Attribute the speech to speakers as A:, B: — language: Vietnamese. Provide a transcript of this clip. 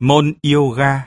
A: Môn yoga.